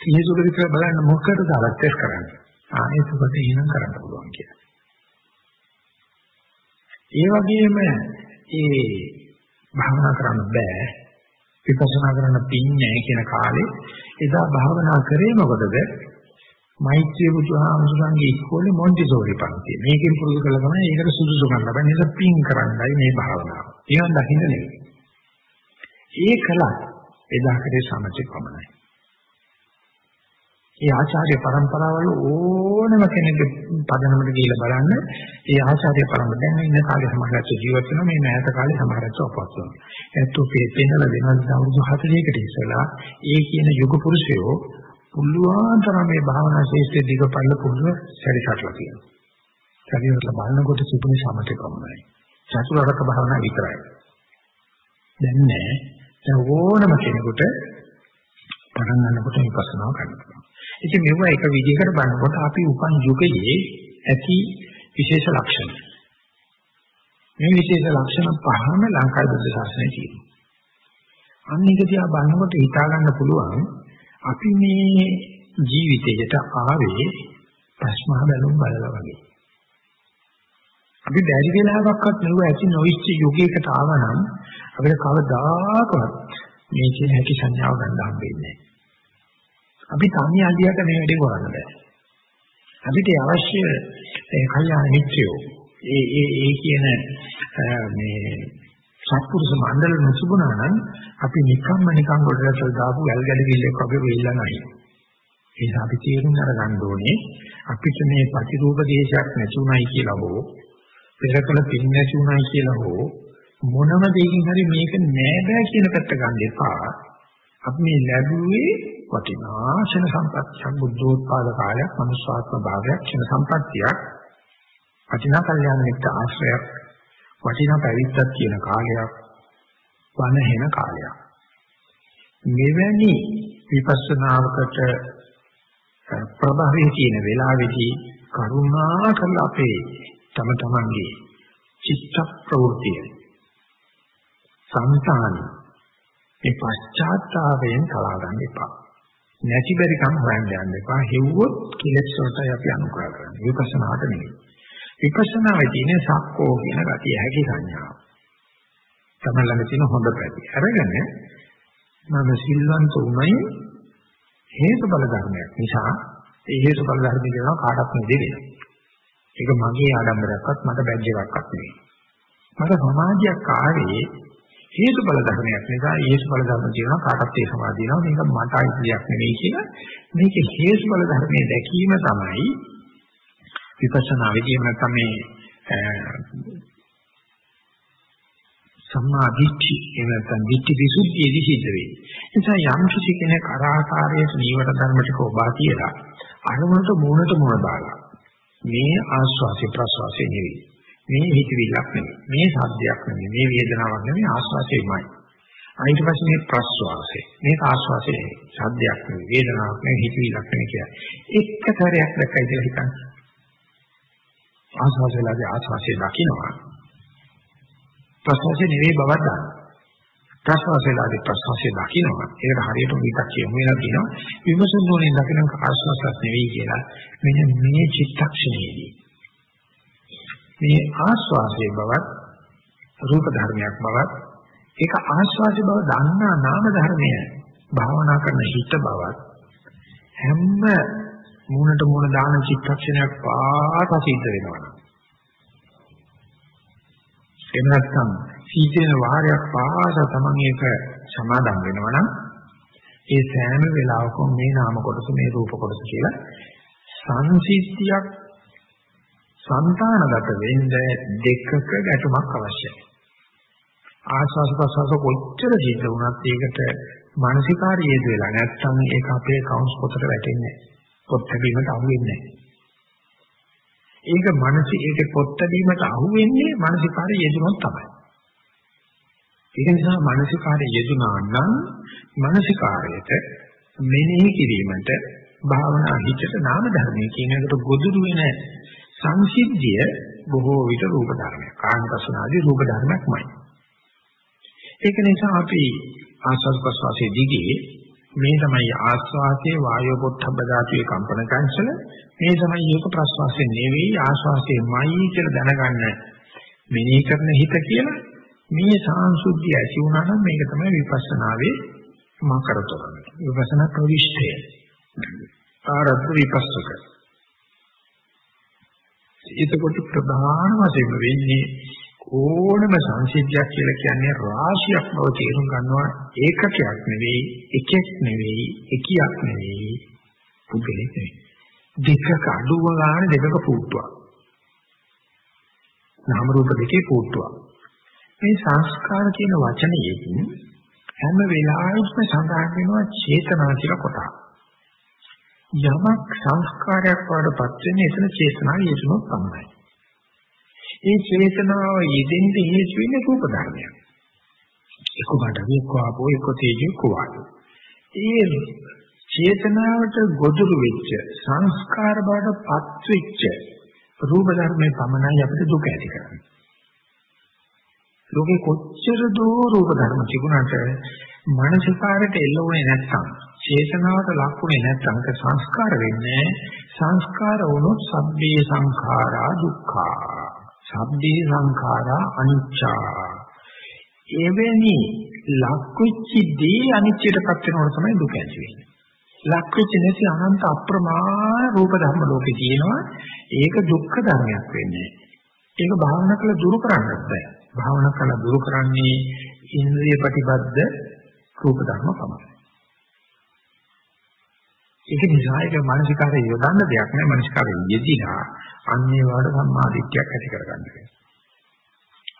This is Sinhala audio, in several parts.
සිහිසුල විතර බලන්න මොකටද අවශ්‍ය කරන්නේ? ආ ඒකකට එහෙනම් කරන්න පුළුවන් කියලා. ඒ වගේම ඒ භාවනා කරන්න බෑ විපස්සනා කරන්න පින්නේ කියන කාලේ එදා භාවනා කරේ මොකදද? මෛත්‍රී බුදුහාමුදුරන්ගේ ඉස්කෝලේ මොන්ටිසෝරි පන්තිය. මේකෙන් පුරුදු කළා තමයි ඒකට සුදුසුකම් ලබන්නේ. ඒක පින් කරන්නයි මේ භාවනාව. ඒවන් දකින්න නෙවෙයි. ඒ කලක් එදා කරේ සමථ පමණයි. ඒ ආචාර්ය પરම්පරාවල ඕනම කෙනෙක්ගේ පදනමට ගිහිල්ලා බලන්න ඒ ආචාර්ය પરම්පරාව දැන් ඉන්න කාලේ සමහරට ජීවත් වෙනවා මේ නැහැත කාලේ සමහරට අපවත් වෙනවා. ඒත් උපේ පෙන්නල වෙනස් අවුරුදු 40කට ඉස්සලා ඒ කියන යුග පුරුෂයෝ පුළුවන් තරම් මේ භාවනා ශේෂ්ත්‍රයේ දීපපල්ල පුරුෂ සැරිසටලා තියෙනවා. සැරිසටලා බලනකොට තිබුණේ සමතකමයි චතුරාර්යක භාවනා විතරයි. දැන් නෑ. දැන් ඕනම කෙනෙකුට පටන් ගන්නකොට විපස්සනා කරනවා. ඉතින් මෙව එක විදිහකට බලනකොට අපි උපන් යුගයේ ඇති විශේෂ ලක්ෂණ. මේ විශේෂ ලක්ෂණ පහම ලංකා බුද්ධ ශාසනයේ තියෙනවා. අන්න එක දිහා බලනකොට හිතා ගන්න පුළුවන් අපි මේ ජීවිතයට ආවේ ප්‍රශ්න බැලුම් බලලා වගේ. අපි බැරි වෙලාවක්වත් නෙවෙයි ඇති නොවිච්ච යුගයකට ආවනම් අපිට කවදාකවත් මේ කියන හැකි සංඥාව ගන්න හම්බෙන්නේ නැහැ. අපි තනි අලියට මේ වැඩේ කරන්න බෑ. අපිට අවශ්‍ය ඒ කල්යාණ මිත්‍රයෝ ඒ ඒ ඒ කියන මේ සත්පුරුෂ මණ්ඩල නොසුබුණා නම් අපි නිකම්ම නිකම් ගොඩට දාපු වැල් ගැඩවිල්ලක් වගේ වෙilla නැහැ. ඒ නිසා අපි තේරුම් අරගන්න ඕනේ අපිට මේ ප්‍රතිරූප දේශයක් නැතුණයි කියලා හෝ පෙරකල පින් නැතුණයි කියලා හෝ මොනම දෙයකින් හරි මේක නෑ බෑ කියන පැත්ත ගන්න එපා. අපි මේ ලැබුවේ වටිනා ක්ෂණ සම්පත්තියක් බුද්ධෝත්පාද කාලයක් මනුෂ්‍යාත්ම භාවයක් ක්ෂණ සම්පත්තියක්. වටිනා කල්යාණ මිත්‍ර ආශ්‍රයක් වටිනා පැවිද්දක් කියන කාලයක් වනහෙන කාලයක්. මෙවැනි විපස්සනාවකට ප්‍රභාවයේ තියෙන වෙලාවේදී කරුණා කරලා අපේ තම තමන්ගේ චිත්ත ප්‍රවෘතිය සංසානි මේ පශ්චාත්තාවයෙන් කලා ගන්න එපා නැති බැරි කම් හොයන්න යන්න එපා. හෙව්වොත් කෙලෙස් වලටයි අපි අනුග්‍රහ කරන්නේ. විපස්සනාට නෙවෙයි. විපස්සනාවේ තියෙන සක්කෝ කියන ගතිය හැකි සංඥාව. තමයි ළඟ තියෙන හොඳ පැති. අරගෙන මම සිල්වන්ත උමයි හේතු බල ධර්මයක් නිසා ඒ හේතු බල ධර්ම කියනවා කාටවත් නෙදෙන්නේ. ඒක මගේ ආඩම්බරයක්වත් මට බැජ් එකක්වත් නෙවෙයි. මට සමාජයක් ආවේ හේතු බල ධර්මයක් නිසා හේතු බල ධර්ම කියනවා කාටත් ඒ සමාධියනවා මේක මට අයිතියක් නෙවෙයි කියලා මේක හේතු බල ධර්මයේ දැකීම තමයි විපස්සනා විදියම නැත්නම් මේ සම්මා දිට්ඨි එහෙම නැත්නම් දිට්ඨි විසුද්ධියදී සිද්ධ වෙන්නේ. ඒ නිසා යම් කිසි කෙනෙක් අරහතාරයේ නීවර ධර්ම ටික ඔබා කියලා අරමුණට මූණට මූණ දාලා මේ ආස්වාසිය ප්‍රසවාසය නෙවෙයි. මේ හිතවිල්ලක් නෙවෙයි. මේ සාධ්‍යයක් නෙවෙයි. මේ වේදනාවක් නෙවෙයි ආස්වාසයමයි. ඊට පස්සේ මේ ප්‍රස්වාසය. මේක ආස්වාසය නෙවෙයි. සාධ්‍යයක් නෙවෙයි. වේදනාවක් නෙවෙයි. හිතවිල්ලක් නෙවෙයි කියලා. එක සැරයක් දැක්කයි කියලා හිතන්න. ආස්වාසයලාගේ ආස්වාසය දකින්නවා. ප්‍රස්වාසය නෙවෙයි බවක් ගන්න. ප්‍රස්වාසයලාගේ ප්‍රස්වාසය දකින්නවා. ඒකට හරියට විතක් කියමු වෙනවා කියනවා. විමසන ඕනේ දකින්න ආස්වාසයක් නෙවෙයි කියලා. මෙන්න මේ චිත්තක්ෂණයේදී මේ ආස්වාසයේ බවත් රූප ධර්මයක් බවත් ඒක ආස්වාසයේ බව දන්නා නාම ධර්මය භාවනා කරන හිත බවත් හැම මූණට මූණ දාන චිත්තක්ෂණයක් පාට සිද්ධ වෙනවා. එහෙම නැත්නම් සීතේන වාරයක් පාස තමන් ඒක සමාදම් වෙනවා නම් ඒ සෑම වෙලාවකම මේ නාම කොටස මේ රූප කොටස කියලා සංසිද්ධියක් సంతానගත වෙන්න දෙකක ගැටුමක් අවශ්‍යයි. ආස්වාස ප්‍රසවාස කොච්චර ජීවිත වුණත් ඒකට මානසිකාරයේ දෙලා නැත්තම් ඒක අපේ කවුන්ස් පොතට වැටෙන්නේ නැහැ. පොත් බැීමට අහු වෙන්නේ නැහැ. ඒක මානසි ඒක පොත් බැීමට අහු වෙන්නේ මානසිකාරයේ යෙදුනොත් තමයි. ඒක නිසා මානසිකාරයේ යෙදුනා නම් මානසිකාරයට මෙනෙහි කිරීමට භාවනා හිතට නාම ධර්මයේ කියන එකට ගොදුරු වෙන සංසිද්ධිය බොහෝ විට රූප ධර්මයක්. කායපසනාදී රූප ධර්මයක්මයි. ඒක නිසා අපි ආස්වාද ප්‍රසවාසයේ දිගේ මේ තමයි ආස්වාසේ වායෝ පොට්ටබ්බ ධාතුවේ කම්පන චංචල මේ තමයි ඒක ප්‍රස්වාසයේ නෙවෙයි ආස්වාසයේමයි කියලා දැනගන්න මෙනෙහි කරන හිත කියලා මේ සාංශුද්ධිය ඇති වුණා නම් මේක තමයි විපස්සනාවේ මාකරතොර විපස්සනා ප්‍රවිෂ්ඨය ආරද්ධ විපස්සක එතකොට ප්‍රධාන වශයෙන් වෙන්නේ ඕනම සංසිද්ධියක් කියලා කියන්නේ රාශියක් බව තේරුම් ගන්නවා. ඒකකයක් නෙවෙයි එකෙක් නෙවෙයි එකියක් නෙවෙයි. පුද්ගලෙක් නෙවෙයි. දෙකක අඩුව ගන්න දෙකක පුට්ටුවක්. නාම රූප දෙකේ පුට්ටුවක්. මේ සංස්කාර කියන වචනයකින් හැම වෙලාවෙම සඳහන් වෙනවා චේතනා කියලා කොටස. යමක් සංස්කාරයක් වඩපත් වෙන්නේ එතන චේතනාව යෙදුනොත් තමයි ඒ චේතනාව යෙදෙන්න හේතු වෙන්නේ රූප ධර්මයක්. එක්ක බඩ එක්ක ආපෝ එක්ක තේජෝ එක්ක වායු. ඒ චේතනාවට ගොදුරු වෙච්ච සංස්කාර බවට පත් වෙච්ච රූප ධර්මයේ පමණයි අපිට දුක ඇති කරන්නේ. ලෝකේ කොච්චර දෝ රූප ධර්ම තිබුණාට මානසිකාරයට එල්ලුනේ නැත්නම් චේතනාවට ලක්ුනේ නැත්නම් ඒක සංස්කාර වෙන්නේ සංස්කාර වුණොත් සබ්බේ සංඛාරා දුක්ඛා සබ්බේ සංඛාරා අනිච්චා. එවැනි ලක්විච්ච දේ අනිච්චයටපත් වෙනකොට තමයි දුක ඇති වෙන්නේ. ලක්විච්ච නැති අනන්ත අප්‍රමාණ රූප ධර්ම ලෝකේ තියෙනවා. ඒක දුක්ඛ ධර්මයක් වෙන්නේ. ඒක භාවනා කළ දුරු කරන්නත් බෑ. භාවනා කළ දුරු කරන්නේ ඉන්ද්‍රිය ප්‍රතිබද්ධ රූප ධර්ම පමණයි. ඒක නිසා ඒක මානසිකාරය යොදන්න දෙයක් නෑ. මානසිකාරය යෙදිලා අන්නේ වාඩ සම්මාදිට්ඨියක් ඇති කරගන්න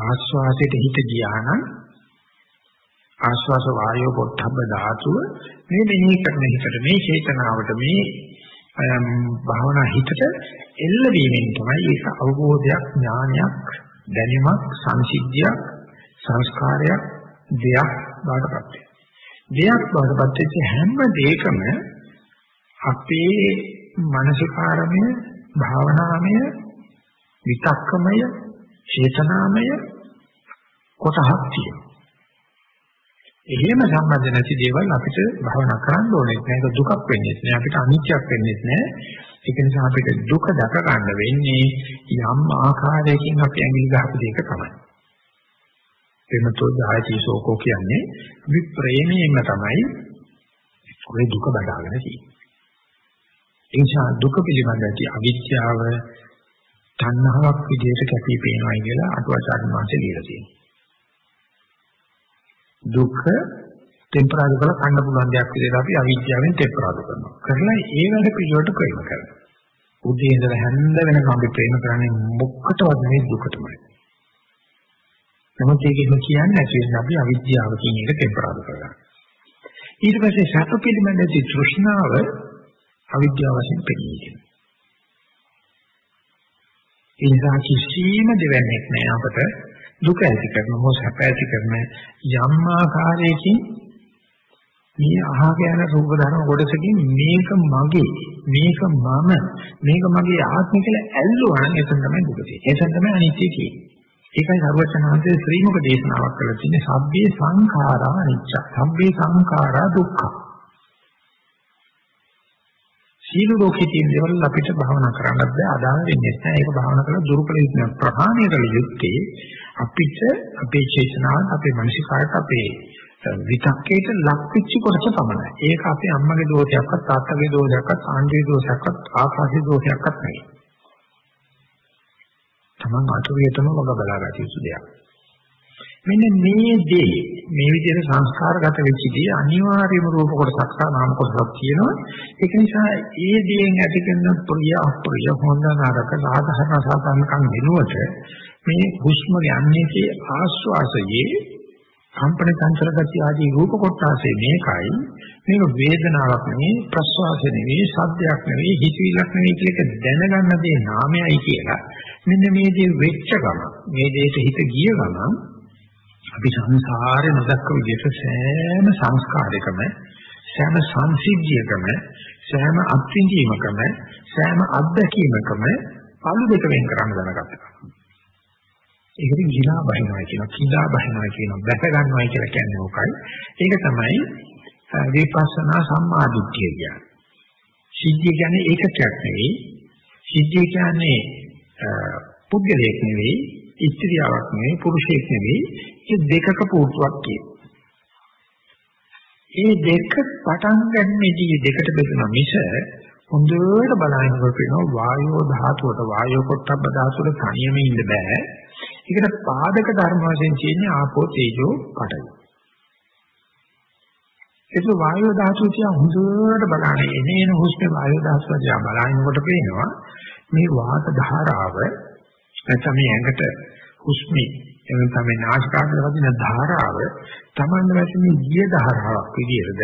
ආස්වාසයට හිත ගියා නම් ආස්වාස වායෝ පොට්ටබ්බ ධාතුව මේ මෙහි කරන හිතට මේ චේතනාවට මේ භාවනා හිතට එල්ල වීමෙන් තමයි ඒක අවබෝධයක් ඥානයක් දැනීමක් සංසිද්ධියක් සංස්කාරයක් දෙයක් බාටපත් දෙයක් බාටපත් වෙච්ච හැම දෙයකම අපේ මානසිකාරමය භාවනාමය විතක්කමය චේතනාමය කොටහක් තියෙනවා. එහෙම සම්බන්ධ නැති දේවල් අපිට භවනා කරන්න ඕනේ නැහැ. ඒක දුකක් වෙන්නේ නැහැ. අපිට අනිත්‍යයක් වෙන්නේ නැහැ. ඒක නිසා අපිට දුක දැක ගන්න වෙන්නේ යම් ආකාරයකින් අපි ඇඟිලි ගහපු දෙයක තමයි. එමතෝ ජායති සෝකෝ කියන්නේ විප්‍රේමයෙන්ම තමයි ඔය දුක බදාගෙන තියෙන්නේ. ඒ නිසා දුක පිළිබඳ ඇති අවිද්‍යාව තණ්හාවක් විදිහට කැපී පෙනෙනවා කියලා අටුවාචාර්ය මාංශය ලියලා තියෙනවා. දුක ටෙම්පරරි කරලා කන්න පුළුවන් දෙයක් විදිහට අපි අවිද්‍යාවෙන් ටෙම්පරරි කරනවා. කරලා ඒ වැඩ පිළිවෙලට ප්‍රේම කරනවා. උදේ ඉඳලා හැන්ද වෙනකම් අපි ප්‍රේම කරන්නේ මොකටවත් නෙවෙයි දුකටමයි. නමුත් ඒකෙම කියන්නේ නැති වෙන අපි අවිද්‍යාව කියන එක ටෙම්පරරි කරගන්නවා. ඊට පස්සේ සැප පිළිබඳ තෘෂ්ණාව අවිද්‍යාව වශයෙන් පෙනී යනවා. ඒ නිසා කිසිම දෙවන්නේක් නෑ අපට දුක ඇති කරන හෝ සැප ඇති කරන යම් ආකාරයකින් මේ අහක යන රූප ධර්ම කොටසකින් මේක මගේ මේක මම මේක මගේ ආත්මය කියලා ඇල්ලුවා නම් එතන තමයි දුක තියෙන්නේ. එතන තමයි අනිත්‍ය තියෙන්නේ. ඒකයි සර්වචනාන්තයේ ශ්‍රීමුක දේශනාවක් කරලා තියෙන්නේ සබ්බේ සංඛාරා අනිච්ච. සබ්බේ සංඛාරා දුක්ඛ. සීල ලෝකයේ තියෙන දේවල් අපිට භාවනා කරන්නත් බෑ අදාළ වෙන්නේ නැහැ. ඒක භාවනා කරලා දුරුකල යුතු ප්‍රහාණය කළ යුත්තේ අපිට අපේ චේතනාවට අපේ මනසිකාරට අපේ විතක්කේට ලක්විච්ච කොටස පමණයි. ඒක අපේ අම්මගේ දෝෂයක්වත් තාත්තගේ දෝෂයක්වත් ආන්ගේ දෝෂයක්වත් ආකාශයේ දෝෂයක්වත් නෙවෙයි. තමන් අතුරියටම වග බලාගත යුතු දෙයක්. මෙන්න මේ දේ මේ විදිහට සංස්කාරගත වෙච්ච දේ අනිවාර්යම රූප කොටසක් සහ නාම කොටසක් තියෙනවා. ඒක නිසා ඒ දේෙන් ඇති කරන ප්‍රිය අප්‍රිය හොඳ නරක සාධාරණ සාධාරණකම් වෙනුවට මේ හුස්ම යන්නේකේ ආස්වාසයේ කම්පන චංචල ගති ආදී රූප කොටසේ මේකයි. මේක වේදනාවක් නෙවෙයි ප්‍රස්වාසය නෙවෙයි සද්දයක් නෙවෙයි හිතවිලක් නෙවෙයි කියලා දැනගන්න දේ නාමයයි කියලා. මෙන්න මේ දේ වෙච්ච ගම මේ දෙයට හිත ගිය ගමන් අපි සංසාරේ නොදක්ක විදිහට සෑම සංස්කාරයකම සෑම සංසිද්ධියකම සෑම අත්විඳීමකම සෑම අත්දැකීමකම පළු දෙක වෙන් කරන්න දැනගත්තා. ඒකට ගිලා බහිනවා කියන කිලා බහිනවා කියන බැස ගන්නවා කියලා කියන්නේ ඕකයි. ඒක තමයි විපස්සනා සම්මාදිට්ඨිය කියන්නේ. සිද්ධිය කියන්නේ ඒකකයක් නෙවෙයි. සිද්ධිය කියන්නේ පුද්ගලයෙක් නෙවෙයි, ස්ත්‍රියක් නෙවෙයි, පුරුෂයෙක් නෙවෙයි. ඒ දෙකක පුරුෂයක් කියන. මේ දෙක පටන් ගන්නෙදී දෙකට බෙදෙන මිස හොඳට බලනකොට වෙනවා වායෝ ධාතුවට වායෝ පොට්ටබ්බ ධාතුවට තනියම ඉන්න බෑ. ඒකට පාදක ධර්ම වශයෙන් තියෙන්නේ ආපෝ තේජෝ පඨවි. ඒක වායෝ ධාතුව කියන හොඳට බලන්නේ එනේන හුස්ම වායෝ ධාතුව දිහා බලනකොට පේනවා මේ වාත ධාරාව නැත්නම් මේ ඇඟට හුස්මේ එවන තමයි නාසිකාග්‍රේ වදින ධාරාව Tamanne වැටෙන ගිය ධාරාවක් විදියටද